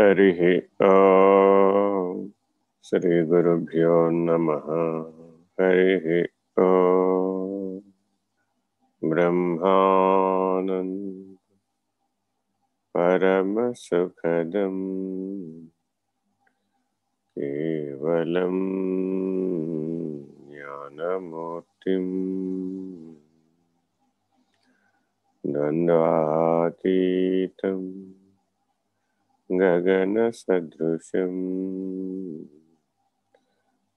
हरिः नमः। हरिः ॐ ब्रह्मानन्द। परमसुखदम्। केवलं ज्ञानमूर्तिम्। द्वन्द्वातीतम्। गगनसदृशम्।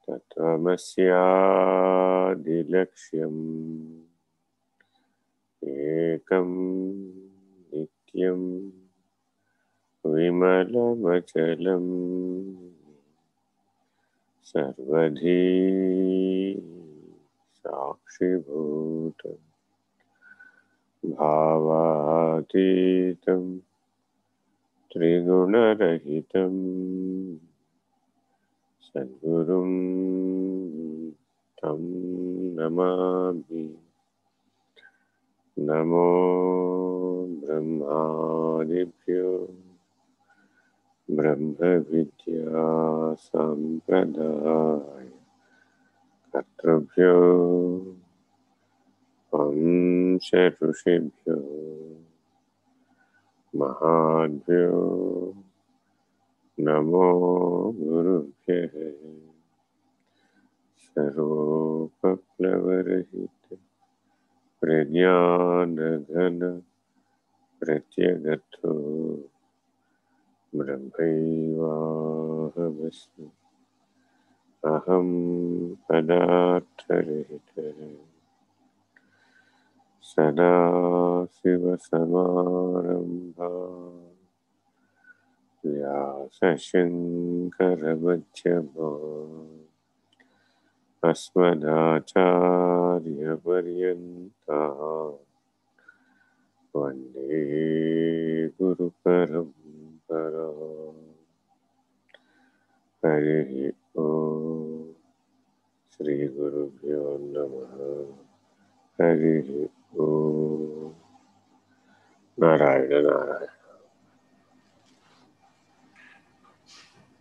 तत्त्वमस्यादिलक्ष्यम्। एकं नित्यं विमलमचलम्। सर्वधी साक्षिभूतम् भावातीतं त्रिगुणरहितं सद्गुरुं तं नमामि। नमो ब्रह्मादिभ्यो। ब्रह्मविद्यासम्प्रदाय। कर्तृभ्यो। वंश ऋषिभ्यो महाभ्यो नमो गुरुभ्यः सर्वोपप्लवरहित प्रज्ञानघन प्रत्यगतो ब्रह्मैवाहमस्मि। अहं पदार्थरहितः सदाशिवसमारम्भा व्यासशङ्करमध्यमा अस्मदाचार्यपर्यन्ता। वंदे गुरुपरम्परा। हरिः ॐ श्रीगुरुभ्यो नमः। హరి నారాయణ నారాయణ.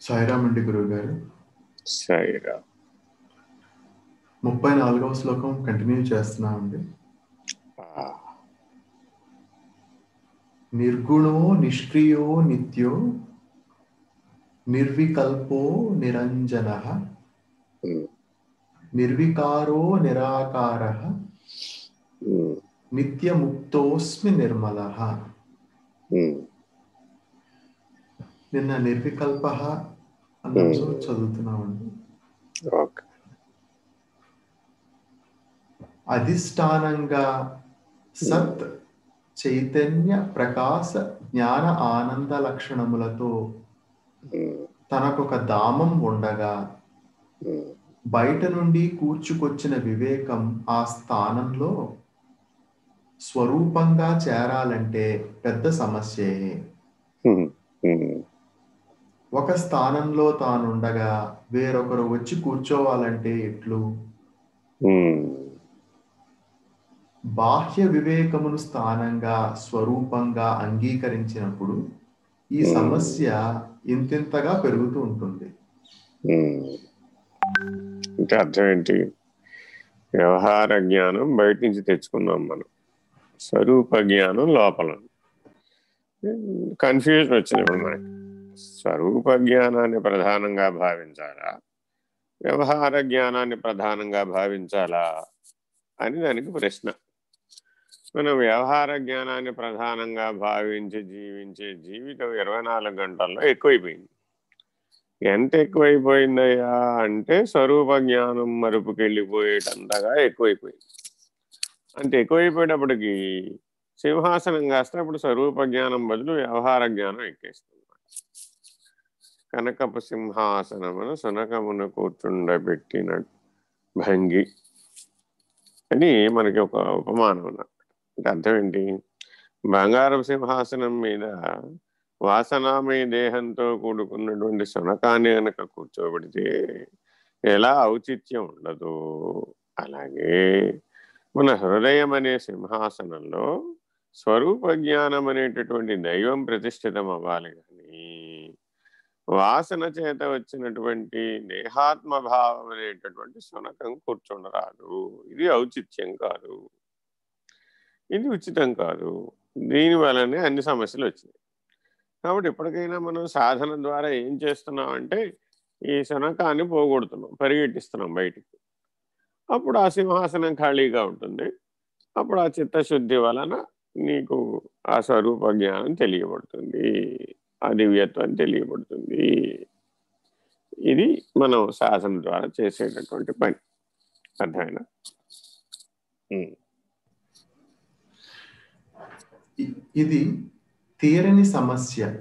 సాయిరామ్ అండి గురువు గారు సాయిరామ్. ముప్పై నాలుగవ శ్లోకం కంటిన్యూ చేస్తున్నామండి. నిర్గుణో నిష్క్రియో నిత్యో నిర్వికల్పో నిరంజన నిర్వికారో నిరాకారో నిత్యముక్తోస్మి నిర్మల. నిన్న నిర్వికల్ప అన్న చదువుతున్నామండి. అధిష్టానంగా సత్ చైతన్య ప్రకాశ జ్ఞాన ఆనంద లక్షణములతో తనకొక దామం ఉండగా బయట నుండి కూర్చుకొచ్చిన వివేకం ఆ స్థానంలో స్వరూపంగా చేరాలంటే పెద్ద సమస్యే. ఒక స్థానంలో తానుండగా వేరొకరు వచ్చి కూర్చోవాలంటే ఎట్లు? బాహ్య వివేకమును స్థానంగా స్వరూపంగా అంగీకరించినప్పుడు ఈ సమస్య ఇంతింతగా పెరుగుతూ ఉంటుంది. అంటే అర్థం ఏంటి? వ్యవహార జ్ఞానం బయట నుంచి తెచ్చుకున్నాం మనం. స్వరూప జ్ఞానం లోపల. కన్ఫ్యూజన్ వచ్చింది ఇప్పుడు మనకి. స్వరూప జ్ఞానాన్ని ప్రధానంగా భావించాలా? వ్యవహార జ్ఞానాన్ని ప్రధానంగా భావించాలా? అని దానికి ప్రశ్న. మనం వ్యవహార జ్ఞానాన్ని ప్రధానంగా భావించి జీవించే జీవితం ఇరవై నాలుగు గంటల్లో ఎక్కువైపోయింది. ఎంత ఎక్కువైపోయిందయ్యా? అంటే స్వరూప జ్ఞానం మరుపుకెళ్ళిపోయేటంతగా ఎక్కువైపోయింది. అంటే ఎక్కువైపోయేటప్పటికి సింహాసనం కాస్తే అప్పుడు స్వరూప జ్ఞానం బదులు వ్యవహార జ్ఞానం ఎక్కేస్తుంది. కనకపు సింహాసనమును సునకమును కూర్చుండబెట్టిన భంగి. అని మనకి ఒక ఉపమానం అంటే అర్థం ఏంటి? బంగారం సింహాసనం మీద వాసనామయ దేహంతో కూడుకున్నటువంటి శునకాన్ని కనుక కూర్చోబెడితే ఎలా ఔచిత్యం ఉండదు? అలాగే మన హృదయం అనే సింహాసనంలో స్వరూప జ్ఞానం అనేటటువంటి దైవం ప్రతిష్ఠితం అవ్వాలి కానీ వాసన చేత వచ్చినటువంటి దేహాత్మ భావం అనేటటువంటి శునకం కూర్చుండరాదు. ఇది ఔచిత్యం కాదు. ఇది ఉచితం కాదు. దీని వలనే అన్ని సమస్యలు వచ్చినాయి. కాబట్టి ఎప్పటికైనా మనం సాధన ద్వారా ఏం చేస్తున్నాం అంటే ఈ శునకాన్ని పోగొడుతున్నాం పరిగెట్టిస్తున్నాం బయటికి. అప్పుడు ఆ సింహాసనం ఖాళీగా ఉంటుంది. అప్పుడు ఆ చిత్తశుద్ధి వలన నీకు ఆ స్వరూప జ్ఞానం తెలియబడుతుంది. ఆ దివ్యత్వం తెలియబడుతుంది. ఇది మనం సాధన ద్వారా చేసేటటువంటి పని. అర్థమైనా ఇది తీరని సమస్య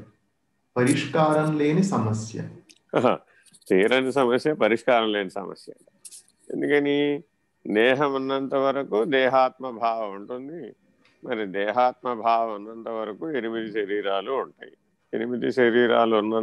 పరిష్కారం లేని సమస్య. తీరని సమస్య పరిష్కారం లేని సమస్య. ఎందుకని? దేహం ఉన్నంత వరకు దేహాత్మ భావం ఉంటుంది. మరి దేహాత్మ భావం ఉన్నంత వరకు ఎనిమిది శరీరాలు ఉంటాయి. ఎనిమిది శరీరాలు ఉన్నంత